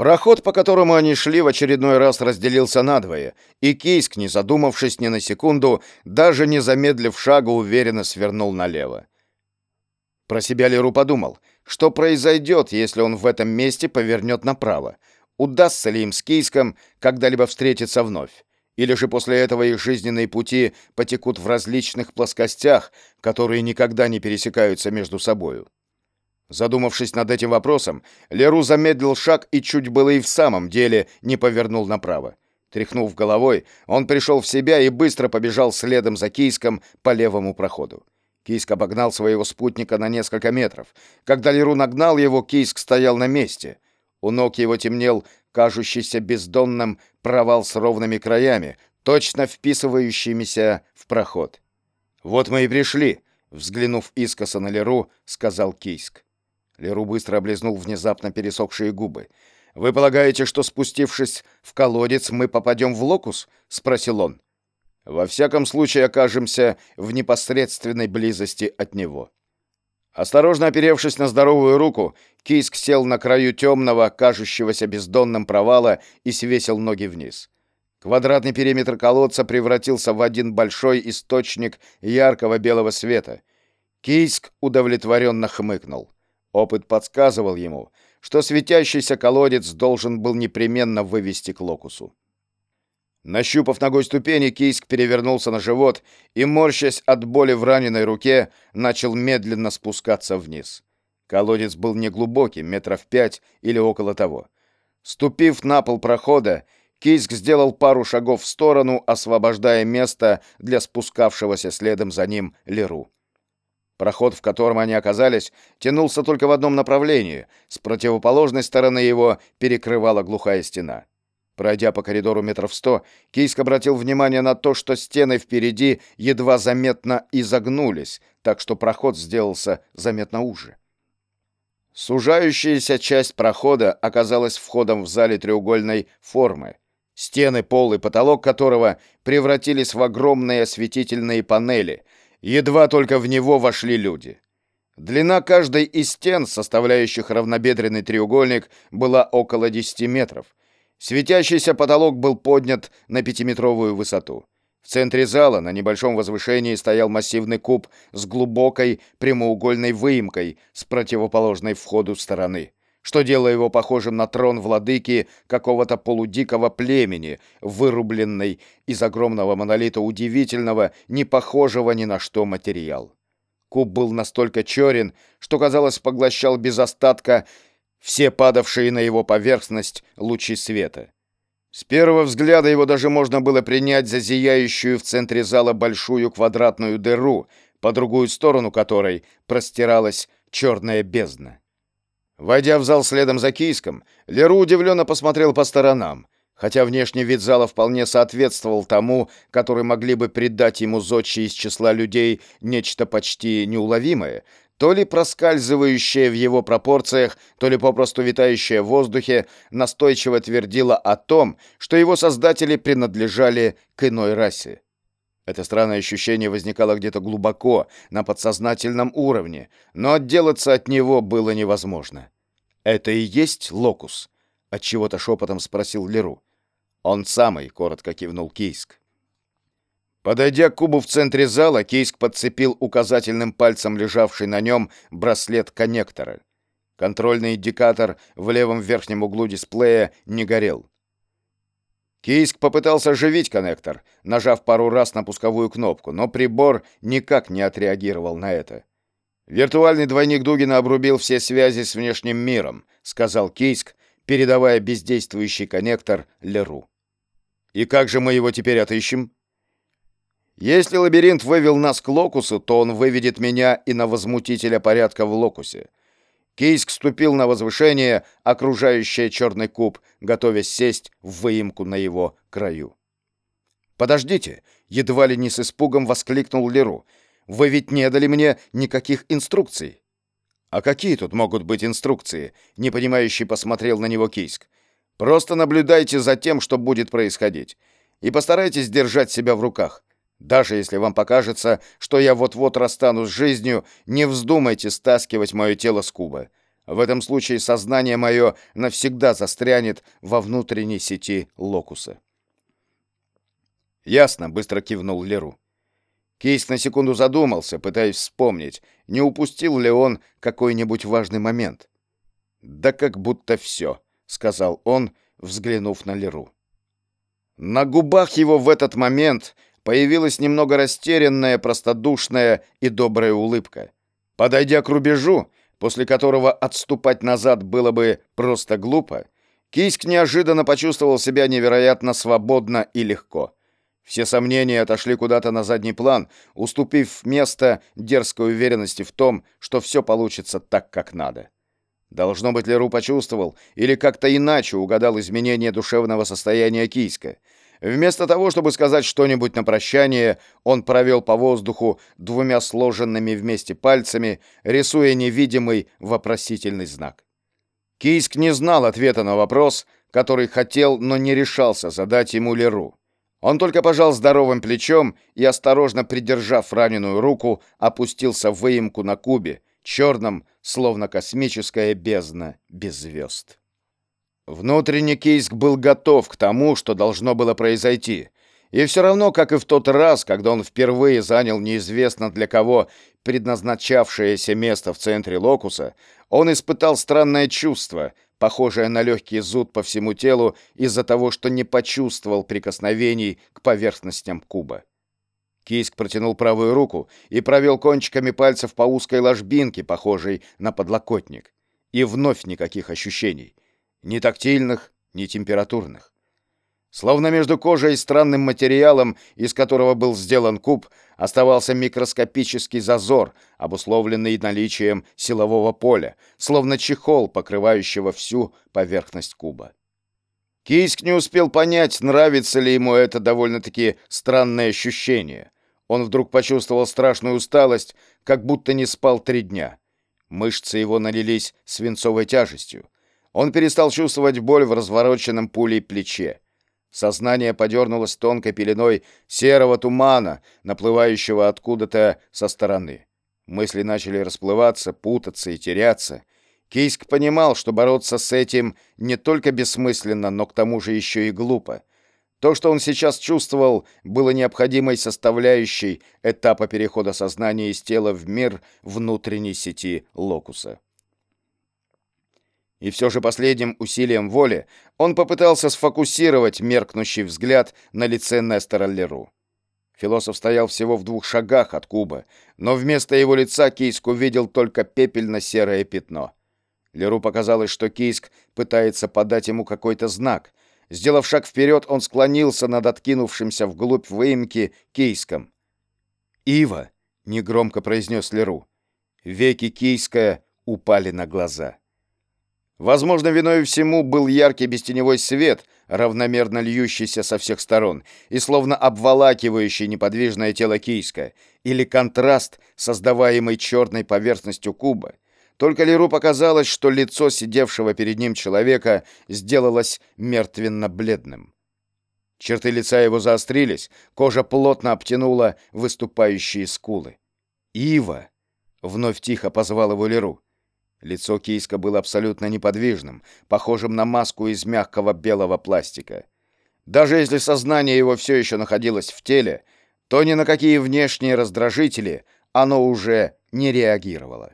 Проход, по которому они шли, в очередной раз разделился надвое, и Кейск, не задумавшись ни на секунду, даже не замедлив шага, уверенно свернул налево. Про себя Леру подумал, что произойдет, если он в этом месте повернет направо. Удастся ли им с Кейском когда-либо встретиться вновь? Или же после этого их жизненные пути потекут в различных плоскостях, которые никогда не пересекаются между собою? Задумавшись над этим вопросом, Леру замедлил шаг и чуть было и в самом деле не повернул направо. Тряхнув головой, он пришел в себя и быстро побежал следом за Кийском по левому проходу. Кийск обогнал своего спутника на несколько метров. Когда Леру нагнал его, Кийск стоял на месте. У ног его темнел кажущийся бездонным провал с ровными краями, точно вписывающимися в проход. «Вот мы и пришли», — взглянув искоса на Леру, сказал Кийск. Леру быстро облизнул внезапно пересохшие губы. «Вы полагаете, что, спустившись в колодец, мы попадем в локус?» — спросил он. «Во всяком случае, окажемся в непосредственной близости от него». Осторожно оперевшись на здоровую руку, Кийск сел на краю темного, кажущегося бездонным провала и свесил ноги вниз. Квадратный периметр колодца превратился в один большой источник яркого белого света. Кийск удовлетворенно хмыкнул. Опыт подсказывал ему, что светящийся колодец должен был непременно вывести к локусу. Нащупав ногой ступени, Кийск перевернулся на живот и, морщась от боли в раненой руке, начал медленно спускаться вниз. Колодец был неглубокий, метров пять или около того. Ступив на пол прохода, Кийск сделал пару шагов в сторону, освобождая место для спускавшегося следом за ним Леру. Проход, в котором они оказались, тянулся только в одном направлении. С противоположной стороны его перекрывала глухая стена. Пройдя по коридору метров сто, Кийск обратил внимание на то, что стены впереди едва заметно изогнулись, так что проход сделался заметно уже. Сужающаяся часть прохода оказалась входом в зале треугольной формы. Стены, пол и потолок которого превратились в огромные осветительные панели — Едва только в него вошли люди. Длина каждой из стен, составляющих равнобедренный треугольник, была около 10 метров. Светящийся потолок был поднят на пятиметровую высоту. В центре зала на небольшом возвышении стоял массивный куб с глубокой прямоугольной выемкой с противоположной входу стороны что делало его похожим на трон владыки какого-то полудикого племени, вырубленный из огромного монолита удивительного, не похожего ни на что материал. Куб был настолько черен, что, казалось, поглощал без остатка все падавшие на его поверхность лучи света. С первого взгляда его даже можно было принять за зияющую в центре зала большую квадратную дыру, по другую сторону которой простиралась черная бездна. Войдя в зал следом за Кийском, Леру удивленно посмотрел по сторонам. Хотя внешний вид зала вполне соответствовал тому, который могли бы придать ему зодчие из числа людей нечто почти неуловимое, то ли проскальзывающее в его пропорциях, то ли попросту витающее в воздухе, настойчиво твердило о том, что его создатели принадлежали к иной расе. Это странное ощущение возникало где-то глубоко, на подсознательном уровне, но отделаться от него было невозможно. «Это и есть локус?» — отчего-то шепотом спросил Леру. «Он самый», — коротко кивнул Кейск. Подойдя к кубу в центре зала, Кейск подцепил указательным пальцем лежавший на нем браслет коннектора. Контрольный индикатор в левом верхнем углу дисплея не горел. Кийск попытался оживить коннектор, нажав пару раз на пусковую кнопку, но прибор никак не отреагировал на это. «Виртуальный двойник Дугина обрубил все связи с внешним миром», — сказал Кийск, передавая бездействующий коннектор Леру. «И как же мы его теперь отыщем?» «Если лабиринт вывел нас к локусу, то он выведет меня и на возмутителя порядка в локусе. Кейск ступил на возвышение, окружающее черный куб, готовясь сесть в выемку на его краю. «Подождите!» — едва ли не с испугом воскликнул Леру. «Вы ведь не дали мне никаких инструкций!» «А какие тут могут быть инструкции?» — непонимающий посмотрел на него Кейск. «Просто наблюдайте за тем, что будет происходить, и постарайтесь держать себя в руках. Даже если вам покажется, что я вот-вот расстанусь с жизнью, не вздумайте стаскивать мое тело с куба. В этом случае сознание мое навсегда застрянет во внутренней сети локуса. «Ясно», — быстро кивнул Леру. Кейс на секунду задумался, пытаясь вспомнить, не упустил ли он какой-нибудь важный момент. «Да как будто все», — сказал он, взглянув на Леру. На губах его в этот момент появилась немного растерянная, простодушная и добрая улыбка. Подойдя к рубежу, после которого отступать назад было бы просто глупо, Кийск неожиданно почувствовал себя невероятно свободно и легко. Все сомнения отошли куда-то на задний план, уступив место дерзкой уверенности в том, что все получится так, как надо. Должно быть, Леру почувствовал или как-то иначе угадал изменение душевного состояния Кийска. Вместо того, чтобы сказать что-нибудь на прощание, он провел по воздуху двумя сложенными вместе пальцами, рисуя невидимый вопросительный знак. Кийск не знал ответа на вопрос, который хотел, но не решался задать ему Леру. Он только пожал здоровым плечом и, осторожно придержав раненую руку, опустился в выемку на кубе, черном, словно космическая бездна без звезд. Внутренне Кейск был готов к тому, что должно было произойти. И все равно, как и в тот раз, когда он впервые занял неизвестно для кого предназначавшееся место в центре локуса, он испытал странное чувство, похожее на легкий зуд по всему телу из-за того, что не почувствовал прикосновений к поверхностям куба. Кийск протянул правую руку и провел кончиками пальцев по узкой ложбинке, похожей на подлокотник. И вновь никаких ощущений. Ни тактильных, ни температурных. Словно между кожей и странным материалом, из которого был сделан куб, оставался микроскопический зазор, обусловленный наличием силового поля, словно чехол, покрывающего всю поверхность куба. Кийск не успел понять, нравится ли ему это довольно-таки странное ощущение. Он вдруг почувствовал страшную усталость, как будто не спал три дня. Мышцы его налились свинцовой тяжестью. Он перестал чувствовать боль в развороченном пулей плече. Сознание подернулось тонкой пеленой серого тумана, наплывающего откуда-то со стороны. Мысли начали расплываться, путаться и теряться. Кейск понимал, что бороться с этим не только бессмысленно, но к тому же еще и глупо. То, что он сейчас чувствовал, было необходимой составляющей этапа перехода сознания из тела в мир внутренней сети локуса. И все же последним усилием воли он попытался сфокусировать меркнущий взгляд на лице Нестора Леру. Философ стоял всего в двух шагах от куба, но вместо его лица Кийск увидел только пепельно-серое пятно. Леру показалось, что Кийск пытается подать ему какой-то знак. Сделав шаг вперед, он склонился над откинувшимся вглубь выемки Кийском. «Ива!» — негромко произнес Леру. Веки Кийска упали на глаза. Возможно, виной всему был яркий бестеневой свет, равномерно льющийся со всех сторон и словно обволакивающий неподвижное тело Кийска, или контраст, создаваемый черной поверхностью куба. Только Леру показалось, что лицо сидевшего перед ним человека сделалось мертвенно-бледным. Черты лица его заострились, кожа плотно обтянула выступающие скулы. «Ива!» — вновь тихо позвал его Леру. Лицо Кийска было абсолютно неподвижным, похожим на маску из мягкого белого пластика. Даже если сознание его все еще находилось в теле, то ни на какие внешние раздражители оно уже не реагировало.